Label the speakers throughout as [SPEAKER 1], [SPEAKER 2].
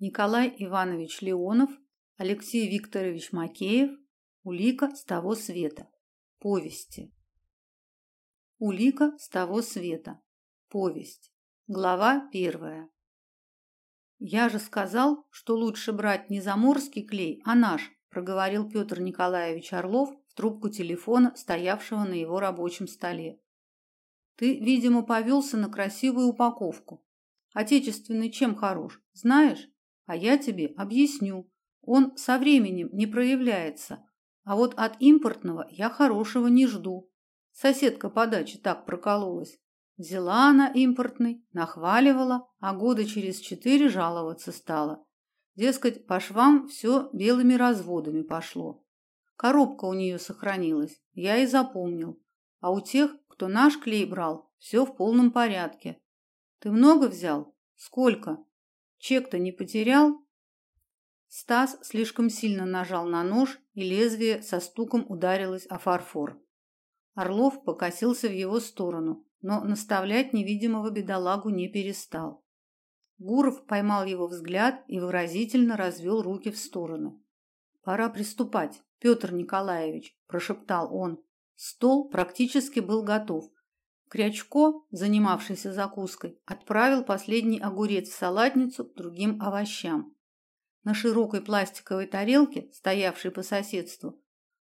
[SPEAKER 1] Николай Иванович Леонов, Алексей Викторович Макеев, Улика с того света. Повести. Улика с того света. Повесть. Глава первая. Я же сказал, что лучше брать не заморский клей, а наш, проговорил Петр Николаевич Орлов в трубку телефона, стоявшего на его рабочем столе. Ты, видимо, повелся на красивую упаковку. Отечественный чем хорош, знаешь? А я тебе объясню. Он со временем не проявляется, а вот от импортного я хорошего не жду. Соседка по даче так прокололась. Взяла она импортный, нахваливала, а года через четыре жаловаться стала. Дескать, по швам все белыми разводами пошло. Коробка у нее сохранилась, я и запомнил. А у тех, кто наш клей брал, все в полном порядке. Ты много взял? Сколько? Чек-то не потерял? Стас слишком сильно нажал на нож, и лезвие со стуком ударилось о фарфор. Орлов покосился в его сторону, но наставлять невидимого бедолагу не перестал. Гуров поймал его взгляд и выразительно развел руки в стороны. Пора приступать, Петр Николаевич, прошептал он. Стол практически был готов. Крячко, занимавшийся закуской, отправил последний огурец в салатницу к другим овощам. На широкой пластиковой тарелке, стоявшей по соседству,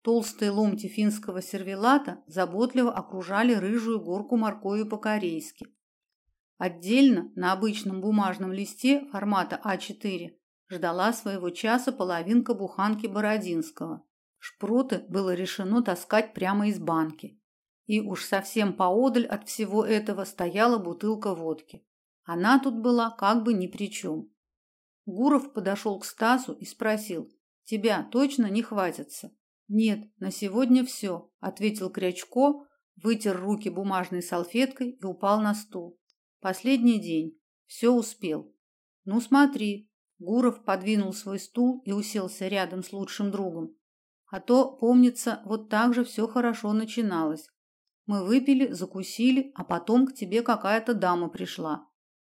[SPEAKER 1] толстые ломти финского сервелата заботливо окружали рыжую горку моркови по-корейски. Отдельно на обычном бумажном листе формата А4 ждала своего часа половинка буханки Бородинского. Шпроты было решено таскать прямо из банки. И уж совсем поодаль от всего этого стояла бутылка водки. Она тут была как бы ни при чем. Гуров подошел к Стасу и спросил: "Тебя точно не хватится?" "Нет, на сегодня все», — ответил Крячко, вытер руки бумажной салфеткой и упал на стул. "Последний день. Все успел". "Ну смотри". Гуров подвинул свой стул и уселся рядом с лучшим другом. А то, помнится, вот так же все хорошо начиналось. Мы выпили, закусили, а потом к тебе какая-то дама пришла.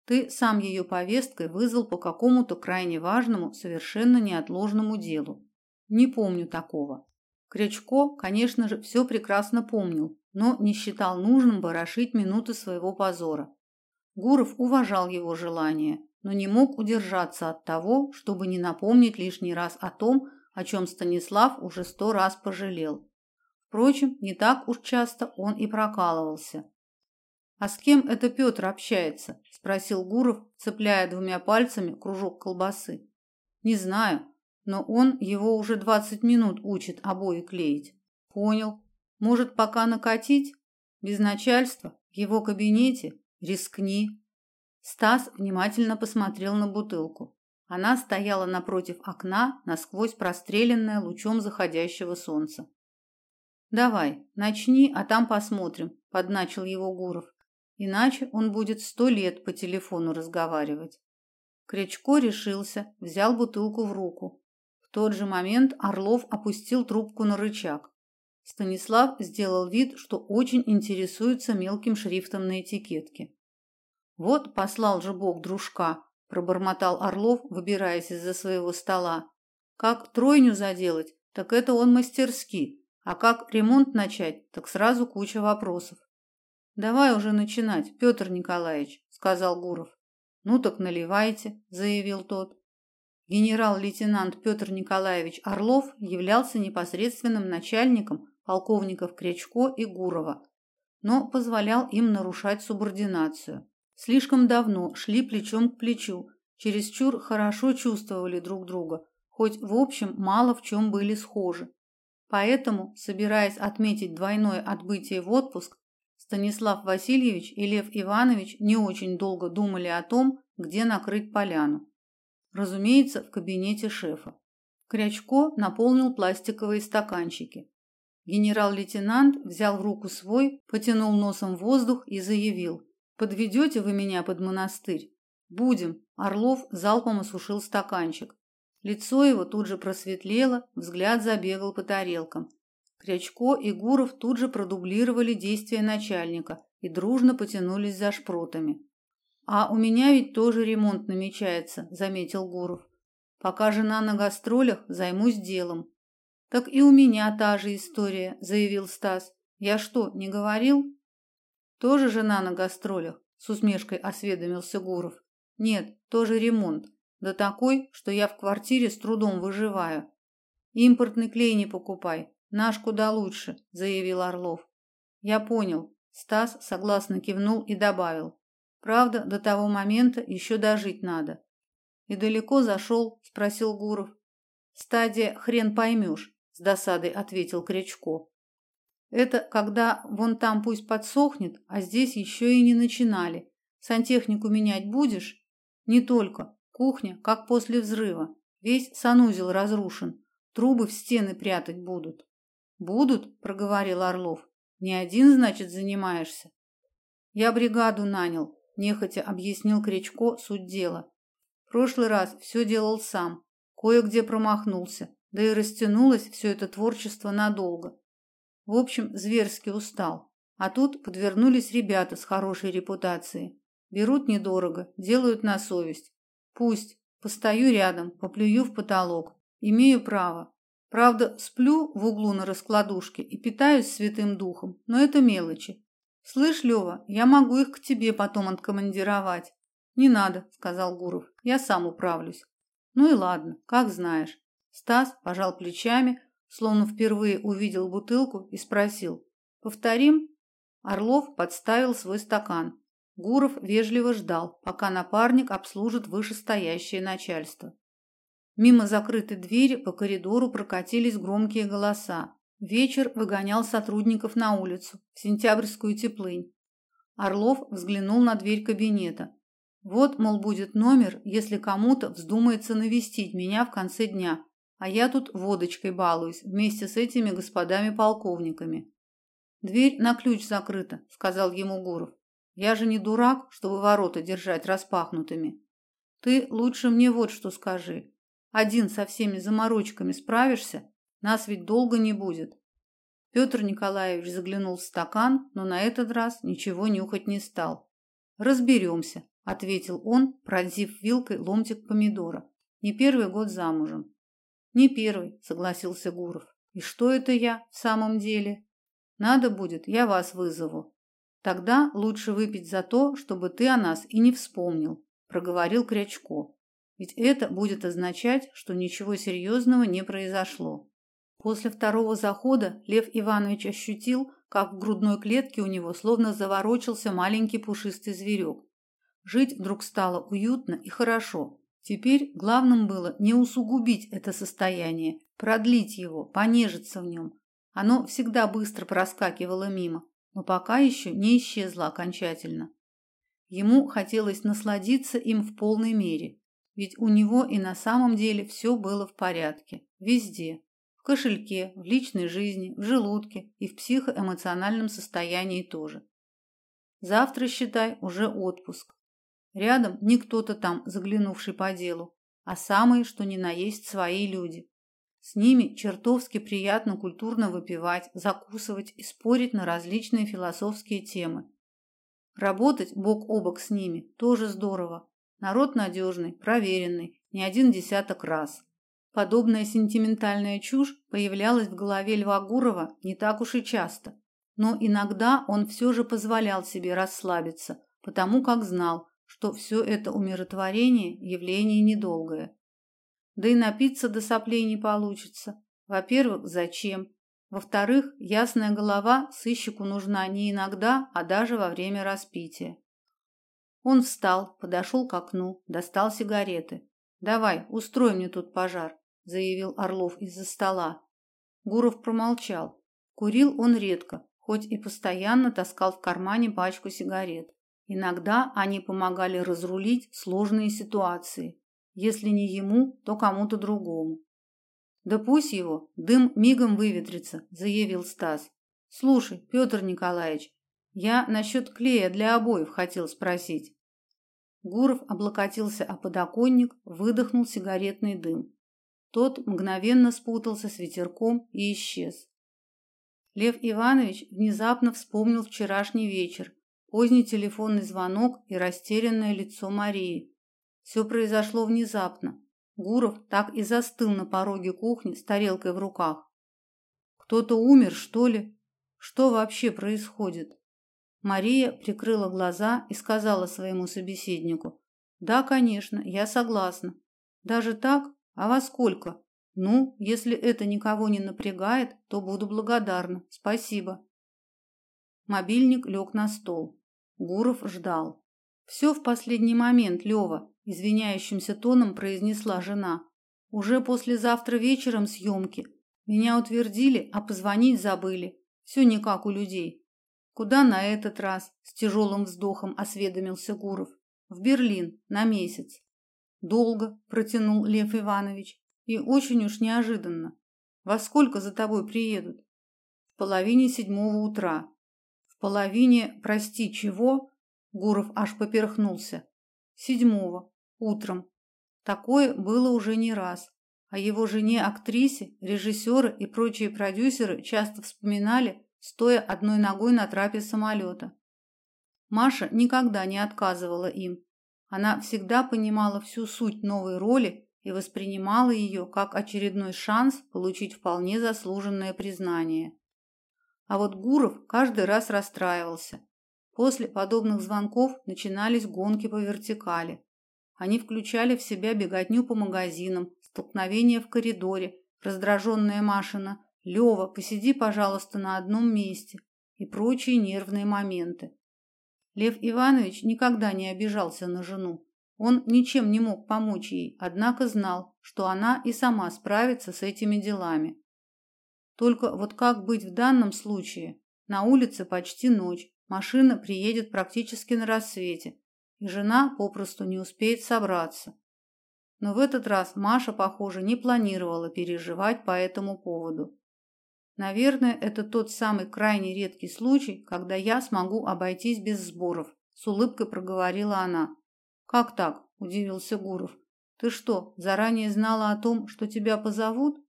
[SPEAKER 1] Ты сам ее повесткой вызвал по какому-то крайне важному, совершенно неотложному делу. Не помню такого. Крячко, конечно же, все прекрасно помнил, но не считал нужным ворошить минуты своего позора. Гуров уважал его желание, но не мог удержаться от того, чтобы не напомнить лишний раз о том, о чем Станислав уже сто раз пожалел. Впрочем, не так уж часто он и прокалывался. А с кем это Петр общается? спросил Гуров, цепляя двумя пальцами кружок колбасы. Не знаю, но он его уже двадцать минут учит обои клеить. Понял. Может, пока накатить без начальства в его кабинете? Рискни. Стас внимательно посмотрел на бутылку. Она стояла напротив окна, насквозь простреленная лучом заходящего солнца. Давай, начни, а там посмотрим, подначил его Гуров. Иначе он будет сто лет по телефону разговаривать. Крячко решился, взял бутылку в руку. В тот же момент Орлов опустил трубку на рычаг. Станислав сделал вид, что очень интересуется мелким шрифтом на этикетке. Вот послал же Бог дружка, пробормотал Орлов, выбираясь из-за своего стола. Как тройню заделать, так это он мастерски, а как ремонт начать, так сразу куча вопросов. Давай уже начинать, Петр Николаевич, сказал Гуров. Ну так наливайте, заявил тот. Генерал-лейтенант Петр Николаевич Орлов являлся непосредственным начальником полковников Крячко и Гурова, но позволял им нарушать субординацию. Слишком давно шли плечом к плечу, чересчур хорошо чувствовали друг друга, хоть в общем мало в чем были схожи. Поэтому, собираясь отметить двойное отбытие в отпуск, Станислав Васильевич и Лев Иванович не очень долго думали о том, где накрыть поляну. Разумеется, в кабинете шефа. Крячко наполнил пластиковые стаканчики. Генерал-лейтенант взял в руку свой, потянул носом воздух и заявил: "Подведете вы меня под монастырь?" "Будем". Орлов залпом осушил стаканчик. Лицо его тут же просветлело, взгляд забегал по тарелкам. Крячко и Гуров тут же продублировали действия начальника и дружно потянулись за шпротами. А у меня ведь тоже ремонт намечается, заметил Гуров. Пока жена на гастролях, займусь делом. Так и у меня та же история, заявил Стас. Я что, не говорил? Тоже жена на гастролях, с усмешкой осведомился Гуров. Нет, тоже ремонт. Да такой, что я в квартире с трудом выживаю. Импортный клей не покупай, наш куда лучше, заявил Орлов. Я понял. Стас согласно кивнул и добавил: Правда, до того момента еще дожить надо. И далеко зашел?» – спросил Гуров. Стадия хрен поймешь», – с досадой ответил Крячко. Это когда вон там пусть подсохнет, а здесь еще и не начинали. Сантехнику менять будешь? Не только. Кухня, как после взрыва. Весь санузел разрушен. Трубы в стены прятать будут. Будут, проговорил Орлов. Не один, значит, занимаешься. Я бригаду нанял, нехотя объяснил Кречко суть дела. В прошлый раз все делал сам, кое-где промахнулся, да и растянулось все это творчество надолго. В общем, зверски устал. А тут подвернулись ребята с хорошей репутацией. Берут недорого, делают на совесть. Пусть. Постою рядом, поплюю в потолок. Имею право. Правда, сплю в углу на раскладушке и питаюсь святым духом, но это мелочи. Слышь, Лева, я могу их к тебе потом откомандировать. Не надо, сказал Гуров. Я сам управлюсь. Ну и ладно, как знаешь. Стас пожал плечами, словно впервые увидел бутылку и спросил: "Повторим?" Орлов подставил свой стакан. Гуров вежливо ждал, пока напарник обслужит вышестоящее начальство. Мимо закрытой двери по коридору прокатились громкие голоса. Вечер выгонял сотрудников на улицу, в сентябрьскую теплынь. Орлов взглянул на дверь кабинета. Вот, мол, будет номер, если кому-то вздумается навестить меня в конце дня, а я тут водочкой балуюсь вместе с этими господами-полковниками. Дверь на ключ закрыта, сказал ему Гуров. Я же не дурак, чтобы ворота держать распахнутыми. Ты лучше мне вот что скажи. Один со всеми заморочками справишься? Нас ведь долго не будет. Петр Николаевич заглянул в стакан, но на этот раз ничего нюхать не стал. Разберемся, ответил он, пронзив вилкой ломтик помидора. Не первый год замужем. Не первый, согласился Гуров. И что это я в самом деле? Надо будет, я вас вызову. Тогда лучше выпить за то, чтобы ты о нас и не вспомнил, проговорил Крячко. Ведь это будет означать, что ничего серьезного не произошло. После второго захода Лев Иванович ощутил, как в грудной клетке у него словно заворочился маленький пушистый зверек. Жить вдруг стало уютно и хорошо. Теперь главным было не усугубить это состояние, продлить его, понежиться в нем. Оно всегда быстро проскакивало мимо, но пока еще не исчезло окончательно. Ему хотелось насладиться им в полной мере, ведь у него и на самом деле все было в порядке, везде кошельке, в личной жизни, в желудке и в психоэмоциональном состоянии тоже. Завтра, считай, уже отпуск. Рядом не кто-то там, заглянувший по делу, а самые, что ни на есть, свои люди. С ними чертовски приятно культурно выпивать, закусывать и спорить на различные философские темы. Работать бок о бок с ними тоже здорово. Народ надежный, проверенный, не один десяток раз. Подобная сентиментальная чушь появлялась в голове Льва Гурова не так уж и часто, но иногда он все же позволял себе расслабиться, потому как знал, что все это умиротворение явление недолгое. Да и напиться до соплей не получится. Во-первых, зачем? Во-вторых, ясная голова сыщику нужна не иногда, а даже во время распития. Он встал, подошел к окну, достал сигареты. Давай, устрой мне тут пожар заявил Орлов из-за стола. Гуров промолчал. Курил он редко, хоть и постоянно таскал в кармане пачку сигарет. Иногда они помогали разрулить сложные ситуации, если не ему, то кому-то другому. Да пусть его, дым мигом выветрится, заявил Стас. Слушай, Петр Николаевич, я насчет клея для обоев хотел спросить. Гуров облокотился о подоконник, выдохнул сигаретный дым. Тот мгновенно спутался с ветерком и исчез. Лев Иванович внезапно вспомнил вчерашний вечер, поздний телефонный звонок и растерянное лицо Марии. Все произошло внезапно. Гуров так и застыл на пороге кухни с тарелкой в руках. Кто-то умер, что ли? Что вообще происходит? Мария прикрыла глаза и сказала своему собеседнику: "Да, конечно, я согласна. Даже так? А во сколько? Ну, если это никого не напрягает, то буду благодарна. Спасибо". Мобильник лег на стол. Гуров ждал. Все в последний момент, Лева, извиняющимся тоном произнесла жена. Уже послезавтра вечером съемки. Меня утвердили, а позвонить забыли. Все не как у людей. Куда на этот раз? С тяжелым вздохом осведомился Гуров. В Берлин на месяц. Долго, протянул Лев Иванович, и очень уж неожиданно. Во сколько за тобой приедут? В половине седьмого утра. В половине, прости, чего? Гуров аж поперхнулся. Седьмого утром. Такое было уже не раз. О его жене актрисе, режиссеры и прочие продюсеры часто вспоминали, стоя одной ногой на трапе самолета. Маша никогда не отказывала им. Она всегда понимала всю суть новой роли и воспринимала ее как очередной шанс получить вполне заслуженное признание. А вот Гуров каждый раз расстраивался. После подобных звонков начинались гонки по вертикали. Они включали в себя беготню по магазинам, столкновения в коридоре, раздраженная Машина, Лева, посиди, пожалуйста, на одном месте и прочие нервные моменты. Лев Иванович никогда не обижался на жену. Он ничем не мог помочь ей, однако знал, что она и сама справится с этими делами. Только вот как быть в данном случае? На улице почти ночь, машина приедет практически на рассвете, и жена попросту не успеет собраться. Но в этот раз Маша, похоже, не планировала переживать по этому поводу. Наверное, это тот самый крайне редкий случай, когда я смогу обойтись без сборов, с улыбкой проговорила она. Как так? удивился Гуров. Ты что, заранее знала о том, что тебя позовут?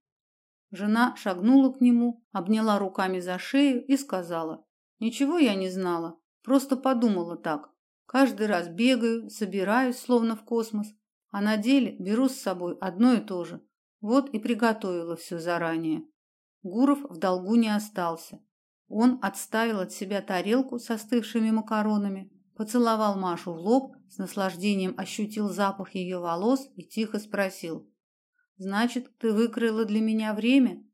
[SPEAKER 1] Жена шагнула к нему, обняла руками за шею и сказала: "Ничего я не знала, просто подумала так. Каждый раз бегаю, собираюсь словно в космос, а на деле беру с собой одно и то же. Вот и приготовила все заранее. Гуров в долгу не остался. Он отставил от себя тарелку с остывшими макаронами, поцеловал Машу в лоб, с наслаждением ощутил запах ее волос и тихо спросил: "Значит, ты выкроила для меня время?"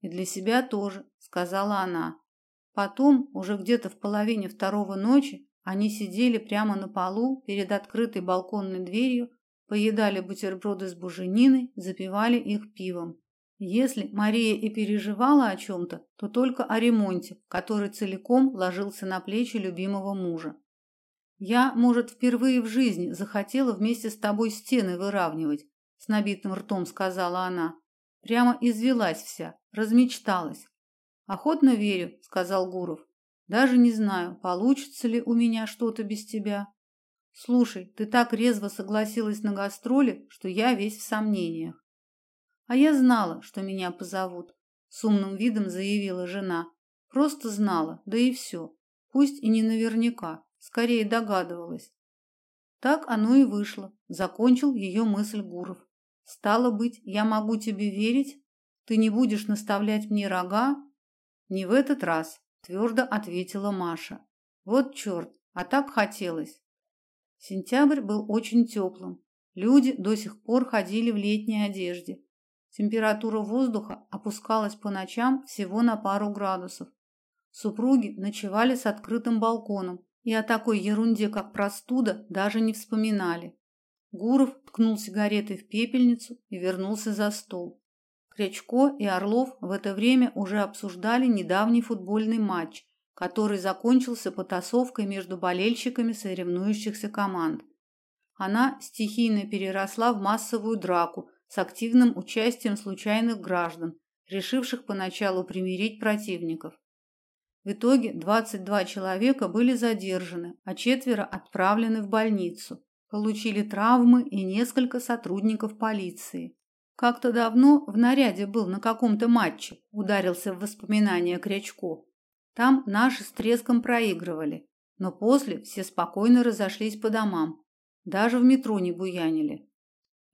[SPEAKER 1] "И для себя тоже", сказала она. Потом, уже где-то в половине второго ночи, они сидели прямо на полу перед открытой балконной дверью, поедали бутерброды с бужениной, запивали их пивом. Если Мария и переживала о чем то то только о ремонте, который целиком ложился на плечи любимого мужа. Я, может, впервые в жизни захотела вместе с тобой стены выравнивать, с набитым ртом сказала она. Прямо извелась вся, размечталась. Охотно верю, сказал Гуров. Даже не знаю, получится ли у меня что-то без тебя. Слушай, ты так резво согласилась на гастроли, что я весь в сомнениях. А я знала, что меня позовут, с умным видом заявила жена. Просто знала, да и все. Пусть и не наверняка, скорее догадывалась. Так оно и вышло, закончил ее мысль Гуров. Стало быть, я могу тебе верить? Ты не будешь наставлять мне рога? Не в этот раз, твердо ответила Маша. Вот черт, а так хотелось. Сентябрь был очень теплым. Люди до сих пор ходили в летней одежде. Температура воздуха опускалась по ночам всего на пару градусов. Супруги ночевали с открытым балконом и о такой ерунде, как простуда, даже не вспоминали. Гуров ткнул сигаретой в пепельницу и вернулся за стол. Крячко и Орлов в это время уже обсуждали недавний футбольный матч, который закончился потасовкой между болельщиками соревнующихся команд. Она стихийно переросла в массовую драку с активным участием случайных граждан, решивших поначалу примирить противников. В итоге 22 человека были задержаны, а четверо отправлены в больницу. Получили травмы и несколько сотрудников полиции. Как-то давно в наряде был на каком-то матче, ударился в воспоминания Крячко. Там наши с треском проигрывали. Но после все спокойно разошлись по домам. Даже в метро не буянили.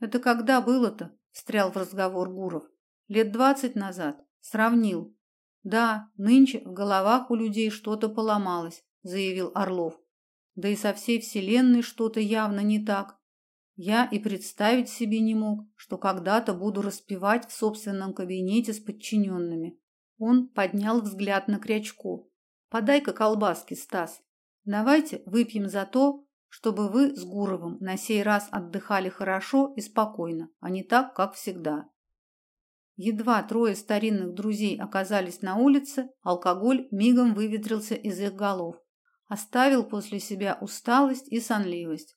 [SPEAKER 1] Это когда было-то? встрял в разговор Гуров. Лет двадцать назад. Сравнил. Да, нынче в головах у людей что-то поломалось, заявил Орлов. Да и со всей вселенной что-то явно не так. Я и представить себе не мог, что когда-то буду распевать в собственном кабинете с подчиненными. Он поднял взгляд на Крячко. Подай-ка колбаски, Стас. Давайте выпьем за то, чтобы вы с Гуровым на сей раз отдыхали хорошо и спокойно, а не так, как всегда. Едва трое старинных друзей оказались на улице, алкоголь мигом выветрился из их голов, оставил после себя усталость и сонливость.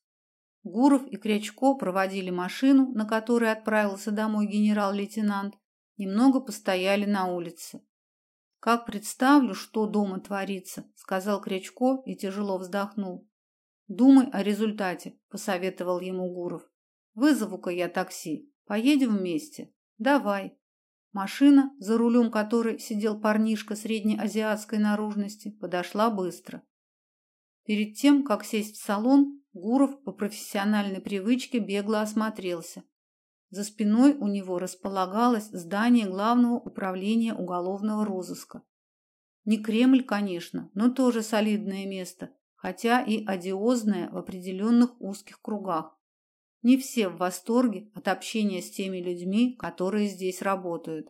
[SPEAKER 1] Гуров и Крячко проводили машину, на которой отправился домой генерал-лейтенант, немного постояли на улице. Как представлю, что дома творится, сказал Крячко и тяжело вздохнул. Думай о результате, посоветовал ему Гуров. Вызову-ка я такси. Поедем вместе. Давай. Машина, за рулем которой сидел парнишка среднеазиатской наружности, подошла быстро. Перед тем, как сесть в салон, Гуров по профессиональной привычке бегло осмотрелся. За спиной у него располагалось здание Главного управления уголовного розыска. Не Кремль, конечно, но тоже солидное место, хотя и одиозное в определенных узких кругах. Не все в восторге от общения с теми людьми, которые здесь работают.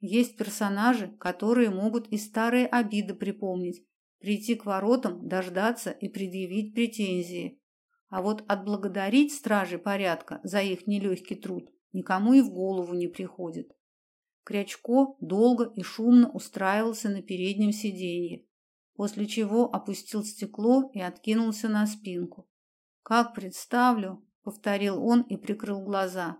[SPEAKER 1] Есть персонажи, которые могут и старые обиды припомнить, прийти к воротам, дождаться и предъявить претензии. А вот отблагодарить стражи порядка за их нелегкий труд никому и в голову не приходит. Крячко долго и шумно устраивался на переднем сиденье, после чего опустил стекло и откинулся на спинку. Как представлю, повторил он и прикрыл глаза.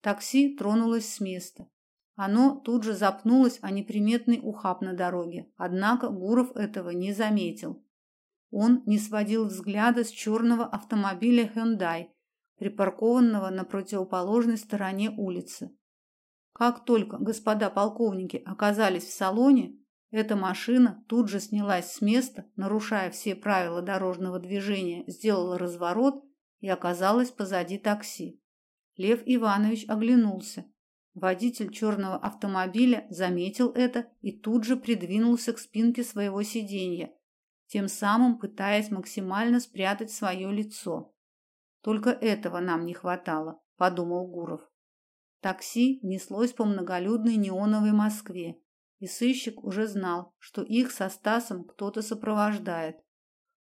[SPEAKER 1] Такси тронулось с места. Оно тут же запнулось о неприметный ухаб на дороге, однако Гуров этого не заметил. Он не сводил взгляда с черного автомобиля Hyundai, припаркованного на противоположной стороне улицы. Как только господа полковники оказались в салоне, эта машина тут же снялась с места, нарушая все правила дорожного движения, сделала разворот и оказалась позади такси. Лев Иванович оглянулся. Водитель черного автомобиля заметил это и тут же придвинулся к спинке своего сиденья, тем самым пытаясь максимально спрятать свое лицо. Только этого нам не хватало, подумал Гуров. Такси неслось по многолюдной неоновой Москве, и сыщик уже знал, что их со Стасом кто-то сопровождает.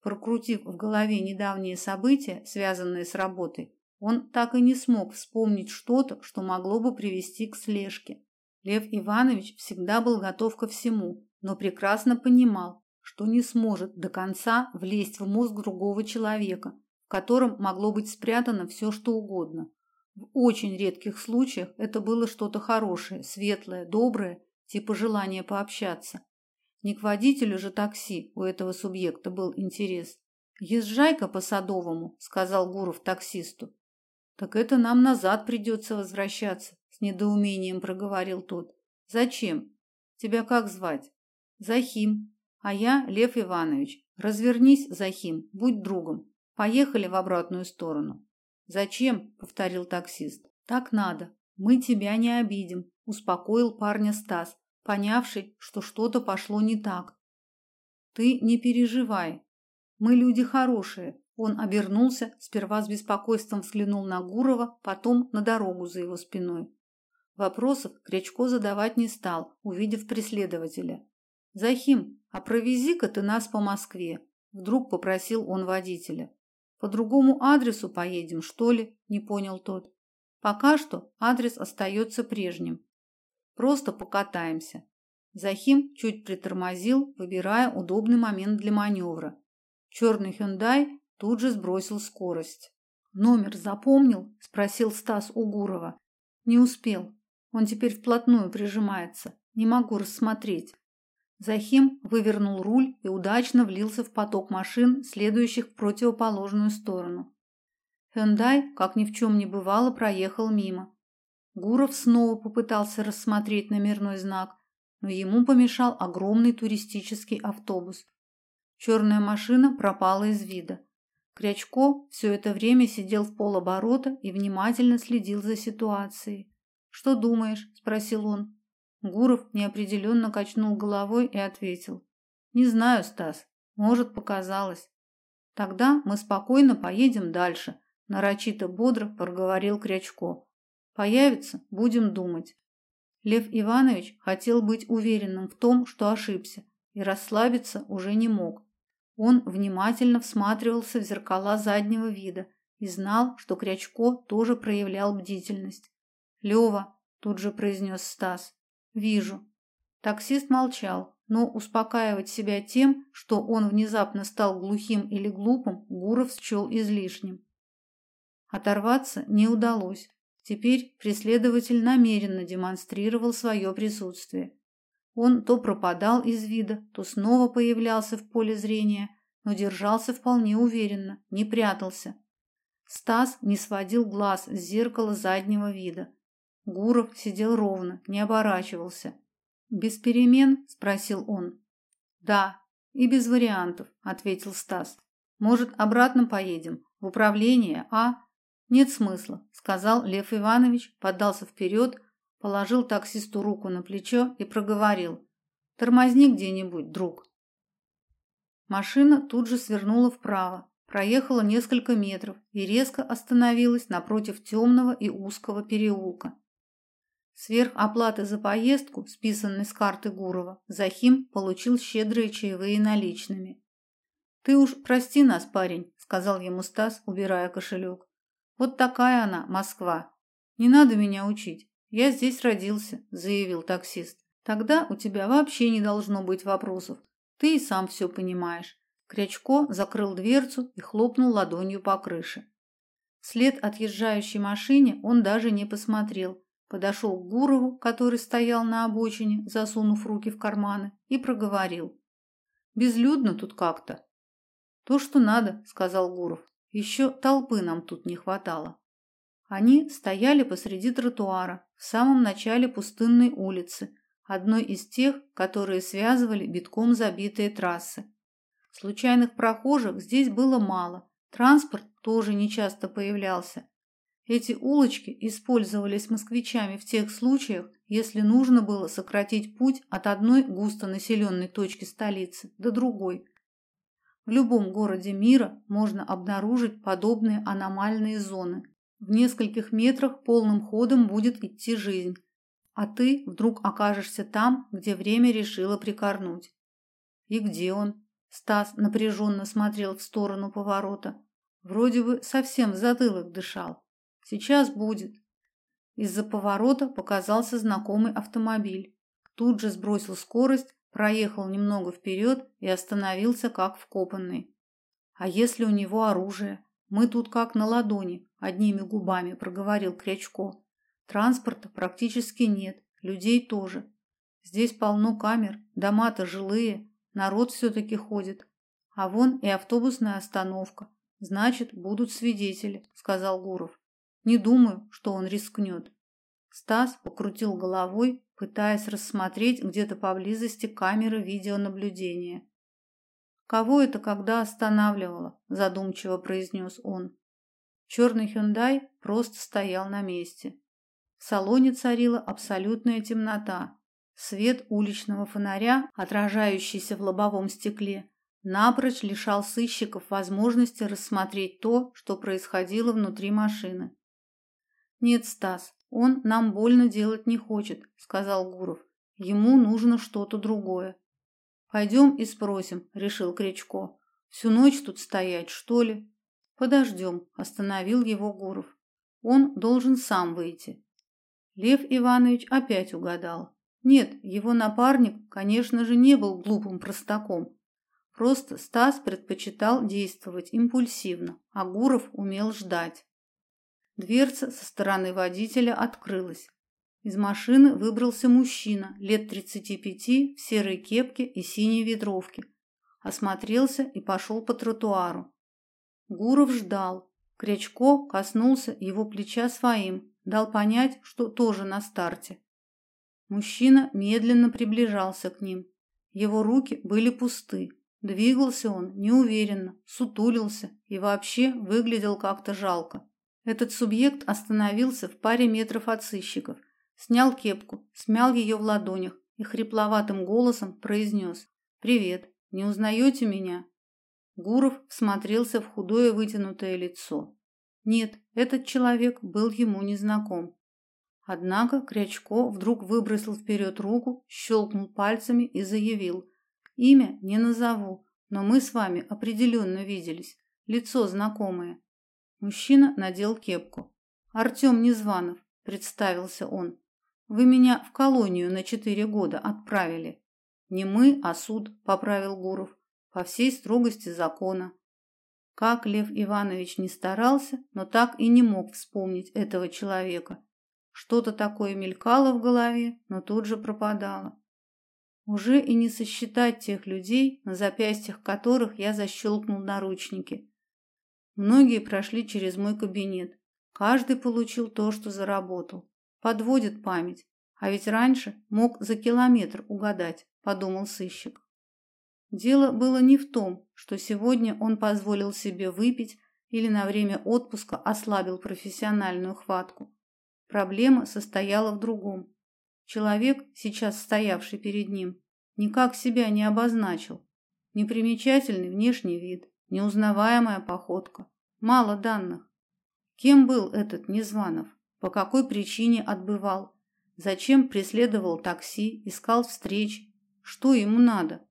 [SPEAKER 1] Прокрутив в голове недавние события, связанные с работой, он так и не смог вспомнить что-то, что могло бы привести к слежке. Лев Иванович всегда был готов ко всему, но прекрасно понимал, что не сможет до конца влезть в мозг другого человека, в котором могло быть спрятано все, что угодно. В очень редких случаях это было что-то хорошее, светлое, доброе типа желания пообщаться. Не к водителю же такси у этого субъекта был интерес. «Езжай-ка по Садовому», — сказал Гуров таксисту. «Так это нам назад придется возвращаться», — с недоумением проговорил тот. «Зачем? Тебя как звать?» «Захим. А я Лев Иванович. Развернись, Захим, будь другом. Поехали в обратную сторону». «Зачем?» — повторил таксист. «Так надо. Мы тебя не обидим», — успокоил парня Стас понявший, что что-то пошло не так. Ты не переживай. Мы люди хорошие. Он обернулся, сперва с беспокойством взглянул на Гурова, потом на дорогу за его спиной. Вопросов Крячко задавать не стал, увидев преследователя. Захим, а провези-ка ты нас по Москве, вдруг попросил он водителя. По другому адресу поедем, что ли? не понял тот. Пока что адрес остается прежним. Просто покатаемся. Захим чуть притормозил, выбирая удобный момент для маневра. Черный Hyundai тут же сбросил скорость. Номер запомнил? спросил Стас у Гурова. Не успел. Он теперь вплотную прижимается. Не могу рассмотреть. Захим вывернул руль и удачно влился в поток машин, следующих в противоположную сторону. Hyundai, как ни в чем не бывало, проехал мимо. Гуров снова попытался рассмотреть номерной знак, но ему помешал огромный туристический автобус. Черная машина пропала из вида. Крячко все это время сидел в полоборота и внимательно следил за ситуацией. «Что думаешь?» – спросил он. Гуров неопределенно качнул головой и ответил. «Не знаю, Стас. Может, показалось. Тогда мы спокойно поедем дальше», – нарочито бодро проговорил Крячко. «Появится, будем думать». Лев Иванович хотел быть уверенным в том, что ошибся, и расслабиться уже не мог. Он внимательно всматривался в зеркала заднего вида и знал, что Крячко тоже проявлял бдительность. «Лева», – тут же произнес Стас, – «вижу». Таксист молчал, но успокаивать себя тем, что он внезапно стал глухим или глупым, Гуров счел излишним. Оторваться не удалось. Теперь преследователь намеренно демонстрировал свое присутствие. Он то пропадал из вида, то снова появлялся в поле зрения, но держался вполне уверенно, не прятался. Стас не сводил глаз с зеркала заднего вида. Гуров сидел ровно, не оборачивался. «Без перемен?» – спросил он. «Да, и без вариантов», – ответил Стас. «Может, обратно поедем? В управление, а?» «Нет смысла», – сказал Лев Иванович, подался вперед, положил таксисту руку на плечо и проговорил. «Тормозни где-нибудь, друг». Машина тут же свернула вправо, проехала несколько метров и резко остановилась напротив темного и узкого переулка. Сверх оплаты за поездку, списанной с карты Гурова, Захим получил щедрые чаевые наличными. «Ты уж прости нас, парень», – сказал ему Стас, убирая кошелек. «Вот такая она, Москва. Не надо меня учить. «Я здесь родился», – заявил таксист. «Тогда у тебя вообще не должно быть вопросов. Ты и сам все понимаешь». Крячко закрыл дверцу и хлопнул ладонью по крыше. Вслед отъезжающей машине он даже не посмотрел. Подошел к Гурову, который стоял на обочине, засунув руки в карманы, и проговорил. «Безлюдно тут как-то». «То, что надо», – сказал Гуров. «Еще толпы нам тут не хватало». Они стояли посреди тротуара, в самом начале пустынной улицы, одной из тех, которые связывали битком забитые трассы. Случайных прохожих здесь было мало, транспорт тоже нечасто появлялся. Эти улочки использовались москвичами в тех случаях, если нужно было сократить путь от одной густонаселенной точки столицы до другой. В любом городе мира можно обнаружить подобные аномальные зоны – в нескольких метрах полным ходом будет идти жизнь, а ты вдруг окажешься там, где время решило прикорнуть. И где он? Стас напряженно смотрел в сторону поворота. Вроде бы совсем в затылок дышал. Сейчас будет. Из-за поворота показался знакомый автомобиль. Тут же сбросил скорость, проехал немного вперед и остановился как вкопанный. А если у него оружие? Мы тут как на ладони, одними губами проговорил Крячко. Транспорта практически нет, людей тоже. Здесь полно камер, дома-то жилые, народ все-таки ходит. А вон и автобусная остановка. Значит, будут свидетели, сказал Гуров. Не думаю, что он рискнет. Стас покрутил головой, пытаясь рассмотреть где-то поблизости камеры видеонаблюдения. Кого это когда останавливало? задумчиво произнес он. Черный Hyundai просто стоял на месте. В салоне царила абсолютная темнота. Свет уличного фонаря, отражающийся в лобовом стекле, напрочь лишал сыщиков возможности рассмотреть то, что происходило внутри машины. «Нет, Стас, он нам больно делать не хочет», – сказал Гуров. «Ему нужно что-то другое. Пойдем и спросим, решил Кречко. Всю ночь тут стоять, что ли? Подождем, остановил его Гуров. Он должен сам выйти. Лев Иванович опять угадал. Нет, его напарник, конечно же, не был глупым простаком. Просто Стас предпочитал действовать импульсивно, а Гуров умел ждать. Дверца со стороны водителя открылась. Из машины выбрался мужчина лет 35 в серой кепке и синей ветровке. Осмотрелся и пошел по тротуару. Гуров ждал. Крячко коснулся его плеча своим, дал понять, что тоже на старте. Мужчина медленно приближался к ним. Его руки были пусты. Двигался он неуверенно, сутулился и вообще выглядел как-то жалко. Этот субъект остановился в паре метров от сыщиков, снял кепку, смял ее в ладонях и хрипловатым голосом произнес «Привет, не узнаете меня?» Гуров всмотрелся в худое вытянутое лицо. Нет, этот человек был ему незнаком. Однако Крячко вдруг выбросил вперед руку, щелкнул пальцами и заявил: "Имя не назову, но мы с вами определенно виделись. Лицо знакомое". Мужчина надел кепку. Артем Незванов, представился он. Вы меня в колонию на четыре года отправили. Не мы, а суд, поправил Гуров, по всей строгости закона. Как Лев Иванович не старался, но так и не мог вспомнить этого человека. Что-то такое мелькало в голове, но тут же пропадало. Уже и не сосчитать тех людей, на запястьях которых я защелкнул наручники. Многие прошли через мой кабинет. Каждый получил то, что заработал. Подводит память. А ведь раньше мог за километр угадать, подумал сыщик. Дело было не в том, что сегодня он позволил себе выпить или на время отпуска ослабил профессиональную хватку. Проблема состояла в другом. Человек, сейчас стоявший перед ним, никак себя не обозначил. Непримечательный внешний вид, неузнаваемая походка, мало данных. Кем был этот Незванов? По какой причине отбывал? Зачем преследовал такси, искал встреч? Что ему надо?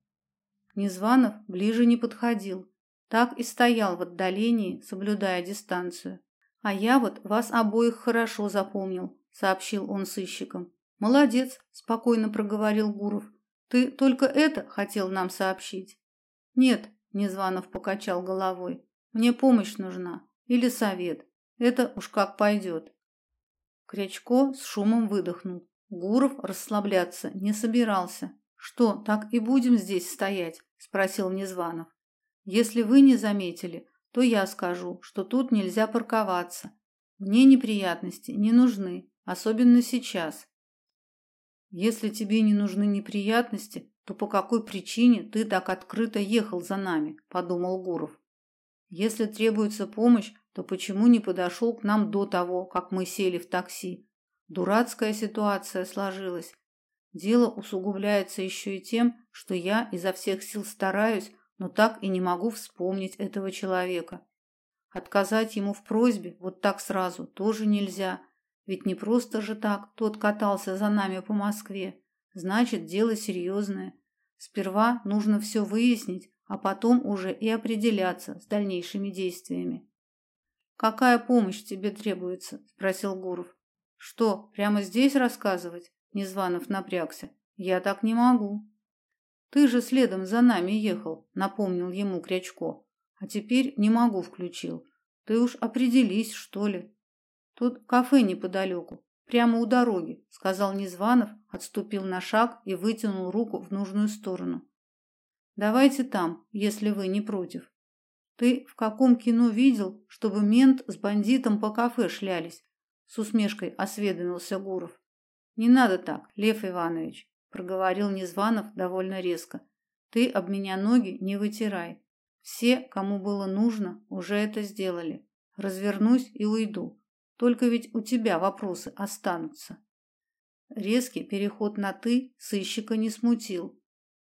[SPEAKER 1] Незванов ближе не подходил, так и стоял в отдалении, соблюдая дистанцию. А я вот вас обоих хорошо запомнил, сообщил он сыщикам. Молодец, спокойно проговорил Гуров. Ты только это хотел нам сообщить? Нет, Незванов покачал головой. Мне помощь нужна или совет. Это уж как пойдет. Крячко с шумом выдохнул. Гуров расслабляться не собирался. Что, так и будем здесь стоять? спросил Незванов. Если вы не заметили, то я скажу, что тут нельзя парковаться. Мне неприятности не нужны, особенно сейчас. Если тебе не нужны неприятности, то по какой причине ты так открыто ехал за нами, подумал Гуров. Если требуется помощь, то почему не подошел к нам до того, как мы сели в такси? Дурацкая ситуация сложилась. Дело усугубляется еще и тем, что я изо всех сил стараюсь, но так и не могу вспомнить этого человека. Отказать ему в просьбе вот так сразу тоже нельзя, ведь не просто же так тот катался за нами по Москве. Значит, дело серьезное. Сперва нужно все выяснить, а потом уже и определяться с дальнейшими действиями. Какая помощь тебе требуется? спросил Гуров. Что, прямо здесь рассказывать? Незванов напрягся. Я так не могу. Ты же следом за нами ехал, напомнил ему Крячко. А теперь не могу включил. Ты уж определись, что ли. Тут кафе неподалеку, прямо у дороги, сказал Незванов, отступил на шаг и вытянул руку в нужную сторону. Давайте там, если вы не против. Ты в каком кино видел, чтобы мент с бандитом по кафе шлялись? С усмешкой осведомился Гуров. Не надо так, Лев Иванович проговорил Незванов довольно резко. Ты об меня ноги не вытирай. Все, кому было нужно, уже это сделали. Развернусь и уйду. Только ведь у тебя вопросы останутся. Резкий переход на ты сыщика не смутил.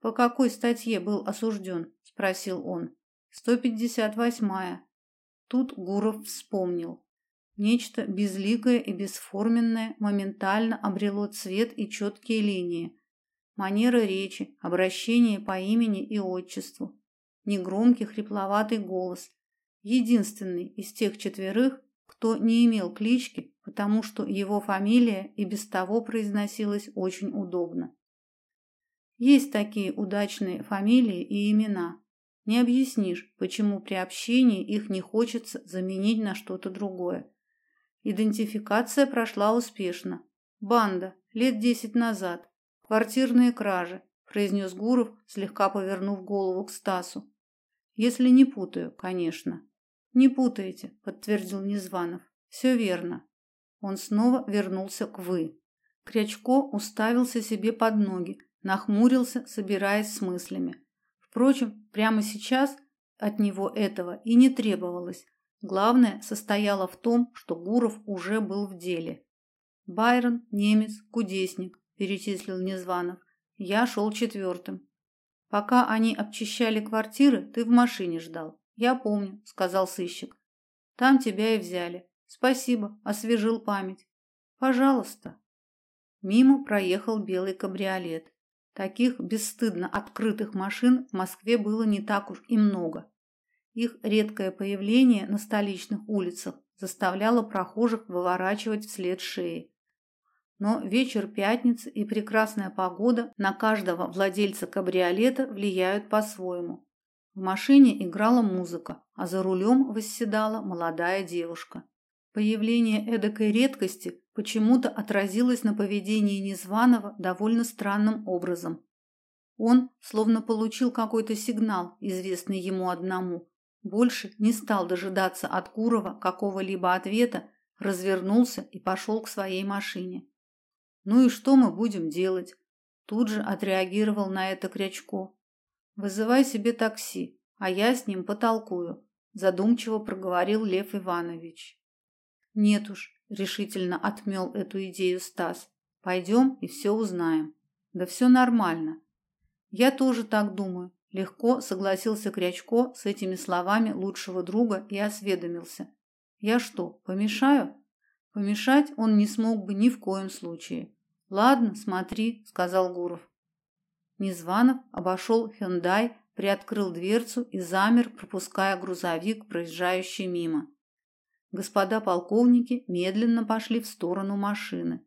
[SPEAKER 1] По какой статье был осужден?» – спросил он. «Сто пятьдесят восьмая». Тут Гуров вспомнил. Нечто безликое и бесформенное моментально обрело цвет и четкие линии манера речи, обращение по имени и отчеству, негромкий хрипловатый голос, единственный из тех четверых, кто не имел клички, потому что его фамилия и без того произносилась очень удобно. Есть такие удачные фамилии и имена. Не объяснишь, почему при общении их не хочется заменить на что-то другое. Идентификация прошла успешно. Банда лет десять назад Квартирные кражи, произнес Гуров, слегка повернув голову к Стасу. Если не путаю, конечно. Не путаете, подтвердил Незванов. Все верно. Он снова вернулся к вы. Крячко уставился себе под ноги, нахмурился, собираясь с мыслями. Впрочем, прямо сейчас от него этого и не требовалось. Главное состояло в том, что Гуров уже был в деле. Байрон, немец, кудесник, перечислил Незванов. Я шел четвертым. Пока они обчищали квартиры, ты в машине ждал. Я помню, сказал сыщик. Там тебя и взяли. Спасибо, освежил память. Пожалуйста. Мимо проехал белый кабриолет. Таких бесстыдно открытых машин в Москве было не так уж и много. Их редкое появление на столичных улицах заставляло прохожих выворачивать вслед шеи. Но вечер пятницы и прекрасная погода на каждого владельца кабриолета влияют по-своему. В машине играла музыка, а за рулем восседала молодая девушка. Появление эдакой редкости почему-то отразилось на поведении Незваного довольно странным образом. Он словно получил какой-то сигнал, известный ему одному. Больше не стал дожидаться от Курова какого-либо ответа, развернулся и пошел к своей машине. Ну и что мы будем делать? Тут же отреагировал на это Крячко. Вызывай себе такси, а я с ним потолкую, задумчиво проговорил Лев Иванович. Нет уж, решительно отмел эту идею Стас. Пойдем и все узнаем. Да все нормально. Я тоже так думаю, легко согласился Крячко с этими словами лучшего друга и осведомился: "Я что, помешаю?" Помешать он не смог бы ни в коем случае. Ладно, смотри, сказал Гуров. Незванов обошел Hyundai, приоткрыл дверцу и замер, пропуская грузовик, проезжающий мимо. Господа полковники медленно пошли в сторону машины.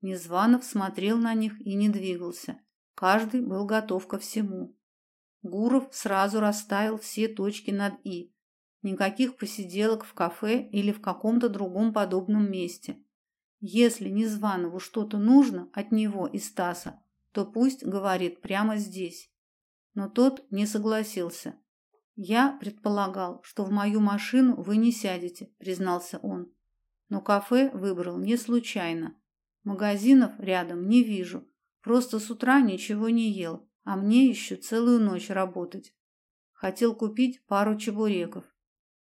[SPEAKER 1] Незванов смотрел на них и не двигался. Каждый был готов ко всему. Гуров сразу расставил все точки над «и». Никаких посиделок в кафе или в каком-то другом подобном месте. Если Незванову что-то нужно от него и Стаса, то пусть говорит прямо здесь. Но тот не согласился. Я предполагал, что в мою машину вы не сядете, признался он. Но кафе выбрал не случайно. Магазинов рядом не вижу. Просто с утра ничего не ел, а мне еще целую ночь работать. Хотел купить пару чебуреков.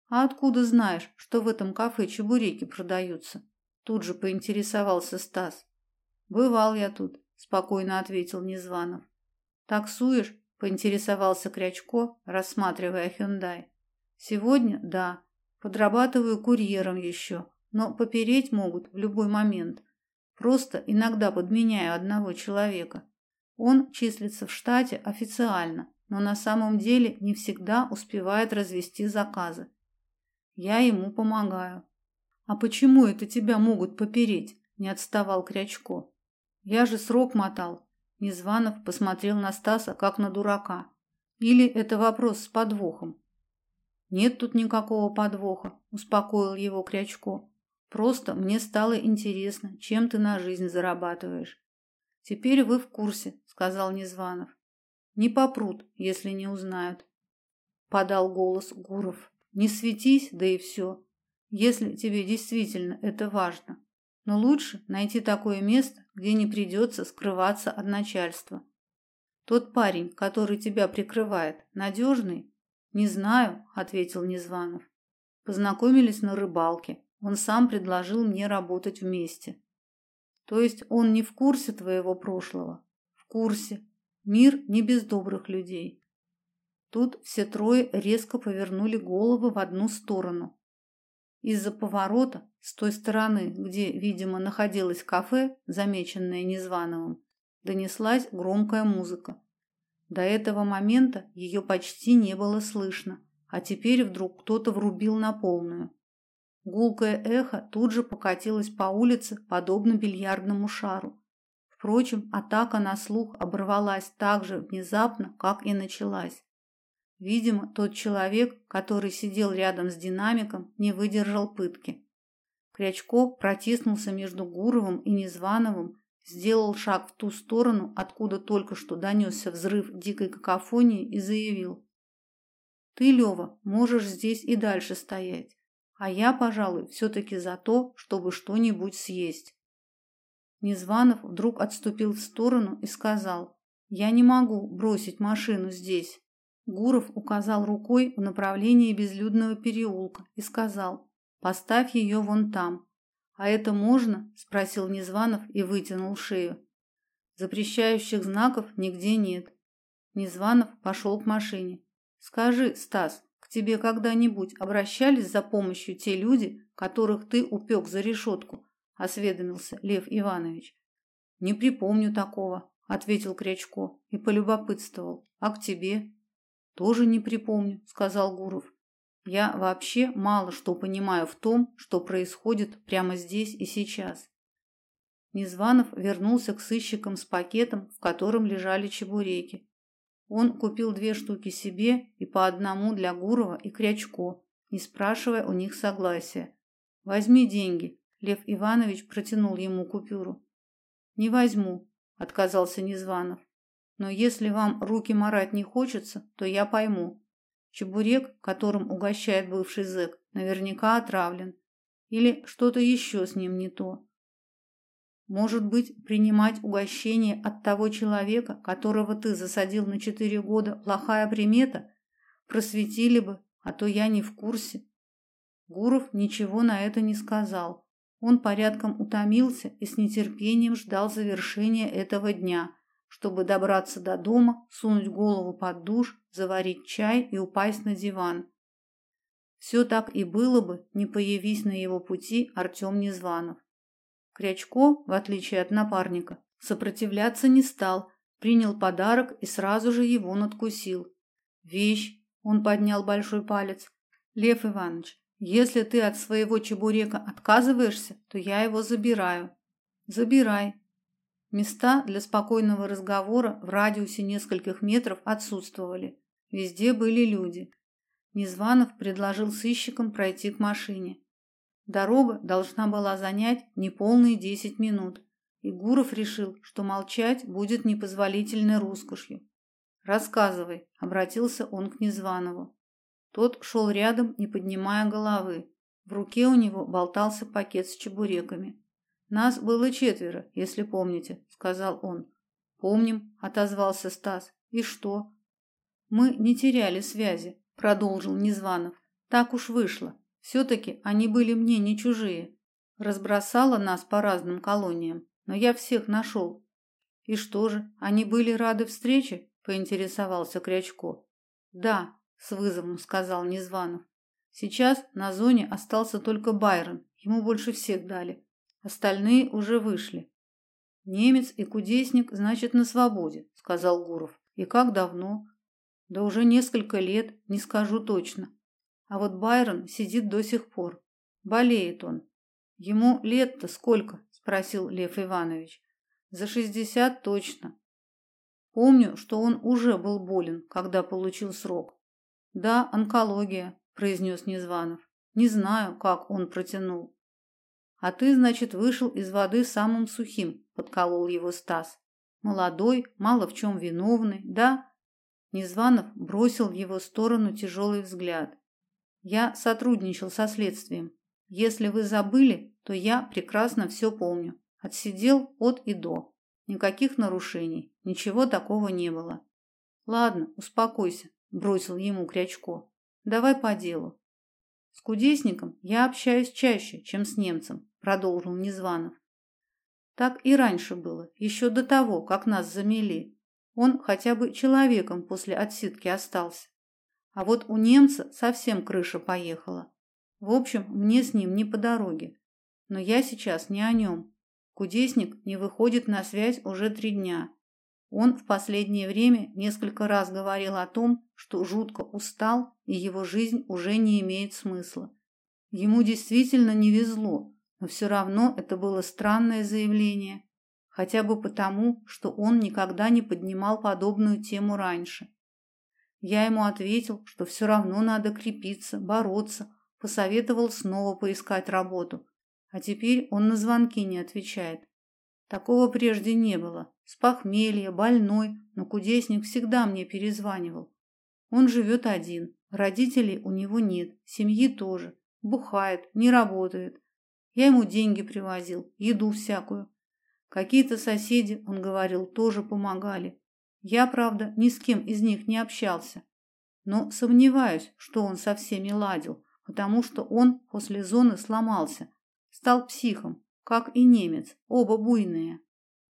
[SPEAKER 1] А откуда знаешь, что в этом кафе чебуреки продаются? Тут же поинтересовался Стас. Бывал я тут, спокойно ответил Незванов. Таксуешь? поинтересовался Крячко, рассматривая Hyundai. Сегодня, да, подрабатываю курьером еще, но попереть могут в любой момент. Просто иногда подменяю одного человека. Он числится в штате официально, но на самом деле не всегда успевает развести заказы. Я ему помогаю. А почему это тебя могут попереть? Не отставал Крячко. Я же срок мотал. Незванов посмотрел на Стаса как на дурака. Или это вопрос с подвохом? Нет тут никакого подвоха, успокоил его Крячко. Просто мне стало интересно, чем ты на жизнь зарабатываешь. Теперь вы в курсе, сказал Незванов. Не попрут, если не узнают. Подал голос Гуров. Не светись, да и все если тебе действительно это важно. Но лучше найти такое место, где не придется скрываться от начальства. Тот парень, который тебя прикрывает, надежный? Не знаю, ответил Незванов. Познакомились на рыбалке. Он сам предложил мне работать вместе. То есть он не в курсе твоего прошлого? В курсе. Мир не без добрых людей. Тут все трое резко повернули головы в одну сторону. Из-за поворота, с той стороны, где, видимо, находилось кафе, замеченное Незвановым, донеслась громкая музыка. До этого момента ее почти не было слышно, а теперь вдруг кто-то врубил на полную. Гулкое эхо тут же покатилось по улице, подобно бильярдному шару. Впрочем, атака на слух оборвалась так же внезапно, как и началась. Видимо, тот человек, который сидел рядом с динамиком, не выдержал пытки. Крячко протиснулся между Гуровым и Незвановым, сделал шаг в ту сторону, откуда только что донесся взрыв дикой какофонии и заявил: "Ты, Лева, можешь здесь и дальше стоять, а я, пожалуй, все таки за то, чтобы что-нибудь съесть". Незванов вдруг отступил в сторону и сказал: "Я не могу бросить машину здесь. Гуров указал рукой в направлении безлюдного переулка и сказал: "Поставь ее вон там". "А это можно?" спросил Незванов и вытянул шею. Запрещающих знаков нигде нет. Незванов пошел к машине. Скажи, Стас, тебе когда-нибудь обращались за помощью те люди, которых ты упек за решетку?» – осведомился Лев Иванович. Не припомню такого, ответил Крячко и полюбопытствовал. А к тебе? Тоже не припомню, сказал Гуров. Я вообще мало что понимаю в том, что происходит прямо здесь и сейчас. Незванов вернулся к сыщикам с пакетом, в котором лежали чебуреки. Он купил две штуки себе и по одному для Гурова и Крячко, не спрашивая у них согласия. Возьми деньги. Лев Иванович протянул ему купюру. Не возьму, отказался Незванов. Но если вам руки марать не хочется, то я пойму. Чебурек, которым угощает бывший зэк, наверняка отравлен. Или что-то еще с ним не то. Может быть, принимать угощение от того человека, которого ты засадил на четыре года, плохая примета? Просветили бы, а то я не в курсе. Гуров ничего на это не сказал. Он порядком утомился и с нетерпением ждал завершения этого дня, чтобы добраться до дома, сунуть голову под душ, заварить чай и упасть на диван. Все так и было бы, не появись на его пути Артем Незванов. Крячко, в отличие от напарника, сопротивляться не стал, принял подарок и сразу же его надкусил. Вещь, он поднял большой палец. Лев Иванович, если ты от своего чебурека отказываешься, то я его забираю. Забирай. Места для спокойного разговора в радиусе нескольких метров отсутствовали. Везде были люди. Незванов предложил сыщикам пройти к машине. Дорога должна была занять неполные десять минут, и Гуров решил, что молчать будет непозволительной роскошью. «Рассказывай», — обратился он к Незванову. Тот шел рядом, не поднимая головы. В руке у него болтался пакет с чебуреками. «Нас было четверо, если помните», — сказал он. «Помним», — отозвался Стас. «И что?» «Мы не теряли связи», — продолжил Незванов. «Так уж вышло. Все-таки они были мне не чужие. Разбросало нас по разным колониям, но я всех нашел. И что же, они были рады встрече? поинтересовался Крячко. Да, с вызовом сказал Незванов. Сейчас на зоне остался только Байрон. Ему больше всех дали. Остальные уже вышли. Немец и кудесник, значит, на свободе, сказал Гуров. И как давно? Да уже несколько лет, не скажу точно. А вот Байрон сидит до сих пор. Болеет он. Ему лет-то сколько? спросил Лев Иванович. За шестьдесят точно. Помню, что он уже был болен, когда получил срок. Да, онкология, произнес Незванов. Не знаю, как он протянул. А ты, значит, вышел из воды самым сухим, подколол его Стас. Молодой, мало в чем виновный, да? Незванов бросил в его сторону тяжелый взгляд. Я сотрудничал со следствием. Если вы забыли, то я прекрасно все помню. Отсидел от и до. Никаких нарушений, ничего такого не было. Ладно, успокойся, бросил ему Крячко. Давай по делу. С кудесником я общаюсь чаще, чем с немцем, продолжил Незванов. Так и раньше было, еще до того, как нас замели. Он хотя бы человеком после отсидки остался. А вот у немца совсем крыша поехала. В общем, мне с ним не по дороге. Но я сейчас не о нем. Кудесник не выходит на связь уже три дня. Он в последнее время несколько раз говорил о том, что жутко устал и его жизнь уже не имеет смысла. Ему действительно не везло, но все равно это было странное заявление, хотя бы потому, что он никогда не поднимал подобную тему раньше. Я ему ответил, что все равно надо крепиться, бороться, посоветовал снова поискать работу. А теперь он на звонки не отвечает. Такого прежде не было. С похмелья, больной, но кудесник всегда мне перезванивал. Он живет один, родителей у него нет, семьи тоже. Бухает, не работает. Я ему деньги привозил, еду всякую. Какие-то соседи, он говорил, тоже помогали. Я, правда, ни с кем из них не общался. но сомневаюсь, что он со всеми ладил, потому что он после зоны сломался, стал психом, как и немец, оба буйные.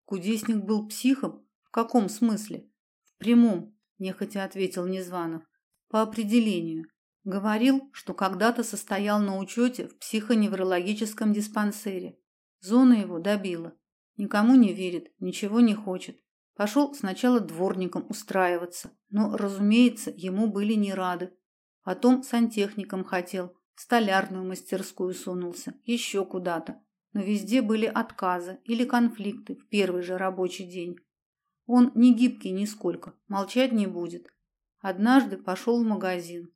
[SPEAKER 1] Кудесник был психом в каком смысле? В прямом, нехотя ответил Незванов. По определению. Говорил, что когда-то состоял на учете в психоневрологическом диспансере. Зона его добила. Никому не верит, ничего не хочет. Пошел сначала дворником устраиваться, но, разумеется, ему были не рады. Потом сантехником хотел, в столярную мастерскую сунулся, еще куда-то. Но везде были отказы или конфликты в первый же рабочий день. Он не гибкий нисколько, молчать не будет. Однажды пошел в магазин.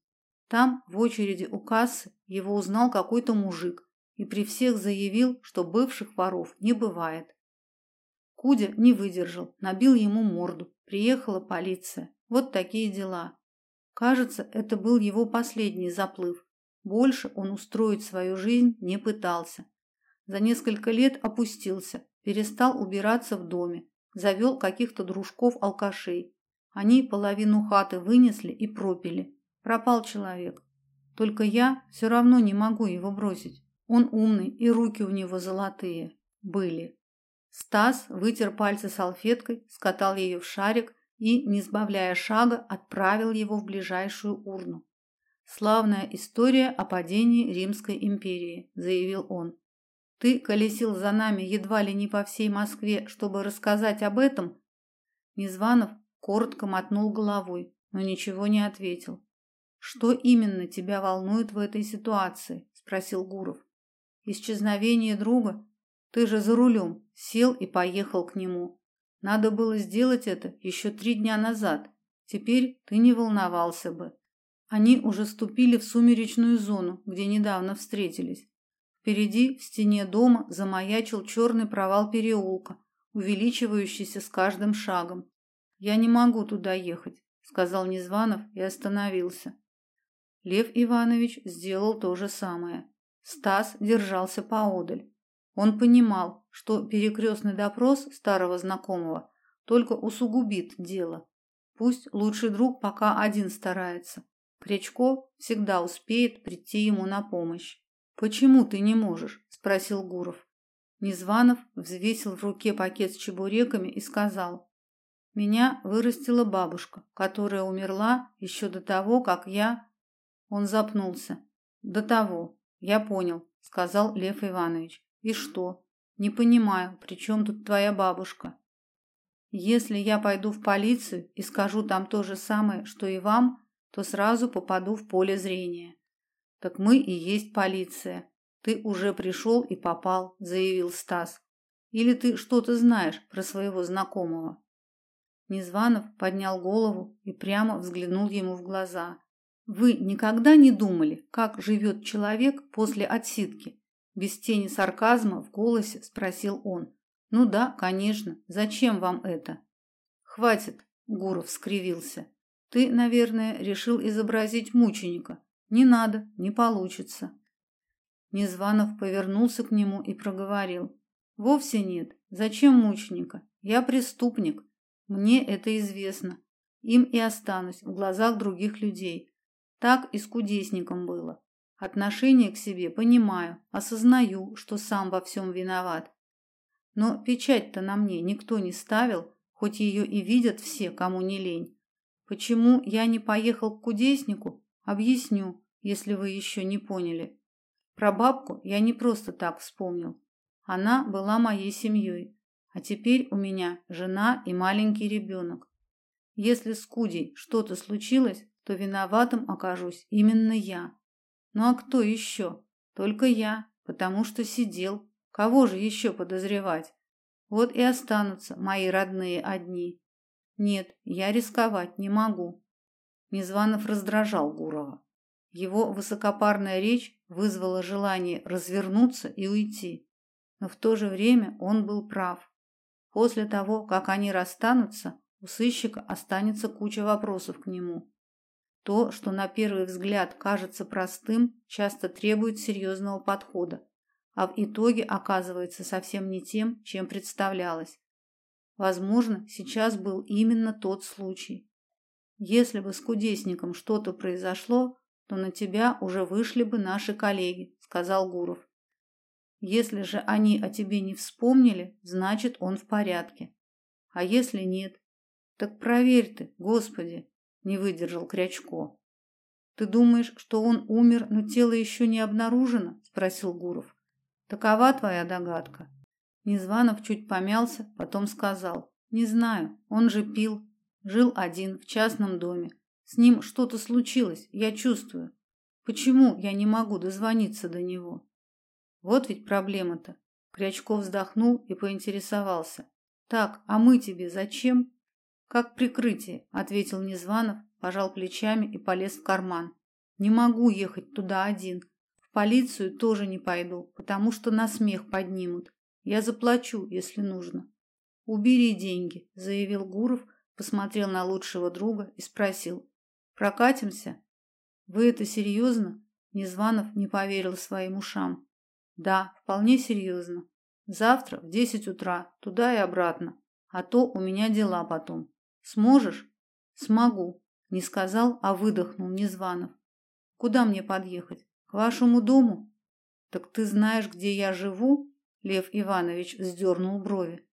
[SPEAKER 1] Там, в очереди у кассы, его узнал какой-то мужик и при всех заявил, что бывших воров не бывает. Кудя не выдержал, набил ему морду. Приехала полиция. Вот такие дела. Кажется, это был его последний заплыв. Больше он устроить свою жизнь не пытался. За несколько лет опустился, перестал убираться в доме, завел каких-то дружков-алкашей. Они половину хаты вынесли и пропили. Пропал человек. Только я все равно не могу его бросить. Он умный, и руки у него золотые были. Стас вытер пальцы салфеткой, скатал ее в шарик и, не сбавляя шага, отправил его в ближайшую урну. Славная история о падении Римской империи, заявил он. Ты колесил за нами едва ли не по всей Москве, чтобы рассказать об этом? Незванов коротко мотнул головой, но ничего не ответил. Что именно тебя волнует в этой ситуации? спросил Гуров. Исчезновение друга ты же за рулем сел и поехал к нему. Надо было сделать это еще три дня назад. Теперь ты не волновался бы. Они уже ступили в сумеречную зону, где недавно встретились. Впереди, в стене дома, замаячил черный провал переулка, увеличивающийся с каждым шагом. Я не могу туда ехать, сказал Незванов и остановился. Лев Иванович сделал то же самое. Стас держался поодаль. Он понимал, что перекрестный допрос старого знакомого только усугубит дело. Пусть лучший друг пока один старается. Крячко всегда успеет прийти ему на помощь. Почему ты не можешь? спросил Гуров. Незванов взвесил в руке пакет с чебуреками и сказал: "Меня вырастила бабушка, которая умерла еще до того, как я". Он запнулся. "До того. Я понял", сказал Лев Иванович. И что? Не понимаю, при чем тут твоя бабушка? Если я пойду в полицию и скажу там то же самое, что и вам, то сразу попаду в поле зрения. Так мы и есть полиция. Ты уже пришел и попал, заявил Стас. Или ты что-то знаешь про своего знакомого? Незванов поднял голову и прямо взглянул ему в глаза. Вы никогда не думали, как живет человек после отсидки? Без тени сарказма в голосе спросил он. Ну да, конечно. Зачем вам это? Хватит, Гуров скривился. Ты, наверное, решил изобразить мученика. Не надо, не получится. Незванов повернулся к нему и проговорил: "Вовсе нет. Зачем мученика? Я преступник. Мне это известно. Им и останусь в глазах других людей. Так и с кудесником было. Отношение к себе понимаю, осознаю, что сам во всем виноват. Но печать-то на мне никто не ставил, хоть ее и видят все, кому не лень. Почему я не поехал к кудеснику, объясню, если вы еще не поняли. Про бабку я не просто так вспомнил. Она была моей семьей, а теперь у меня жена и маленький ребенок. Если с Кудей что-то случилось, то виноватым окажусь именно я. Ну а кто еще? Только я, потому что сидел. Кого же еще подозревать? Вот и останутся мои родные одни. Нет, я рисковать не могу. Незванов раздражал Гурова. Его высокопарная речь вызвала желание развернуться и уйти. Но в то же время он был прав. После того, как они расстанутся, у сыщика останется куча вопросов к нему. То, что на первый взгляд кажется простым, часто требует серьезного подхода, а в итоге оказывается совсем не тем, чем представлялось. Возможно, сейчас был именно тот случай. Если бы с кудесником что-то произошло, то на тебя уже вышли бы наши коллеги, сказал Гуров. Если же они о тебе не вспомнили, значит, он в порядке. А если нет, так проверь ты, Господи, не выдержал Крячко. Ты думаешь, что он умер, но тело еще не обнаружено? спросил Гуров. Такова твоя догадка. Незванов чуть помялся, потом сказал: "Не знаю, он же пил, жил один в частном доме. С ним что-то случилось, я чувствую. Почему я не могу дозвониться до него?" Вот ведь проблема-то. Крячков вздохнул и поинтересовался: "Так, а мы тебе зачем?" "Как прикрытие", ответил Незванов, пожал плечами и полез в карман. "Не могу ехать туда один. В полицию тоже не пойду, потому что на смех поднимут. Я заплачу, если нужно". "Убери деньги", заявил Гуров, посмотрел на лучшего друга и спросил: "Прокатимся?" "Вы это серьезно?» Незванов не поверил своим ушам. Да, вполне серьезно. Завтра в десять утра туда и обратно, а то у меня дела потом. Сможешь? Смогу, не сказал, а выдохнул Незванов. Куда мне подъехать? К вашему дому? Так ты знаешь, где я живу? Лев Иванович вздернул брови.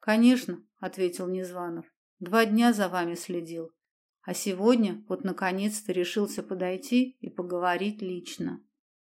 [SPEAKER 1] Конечно, ответил Незванов. Два дня за вами следил. А сегодня вот наконец-то решился подойти и поговорить лично.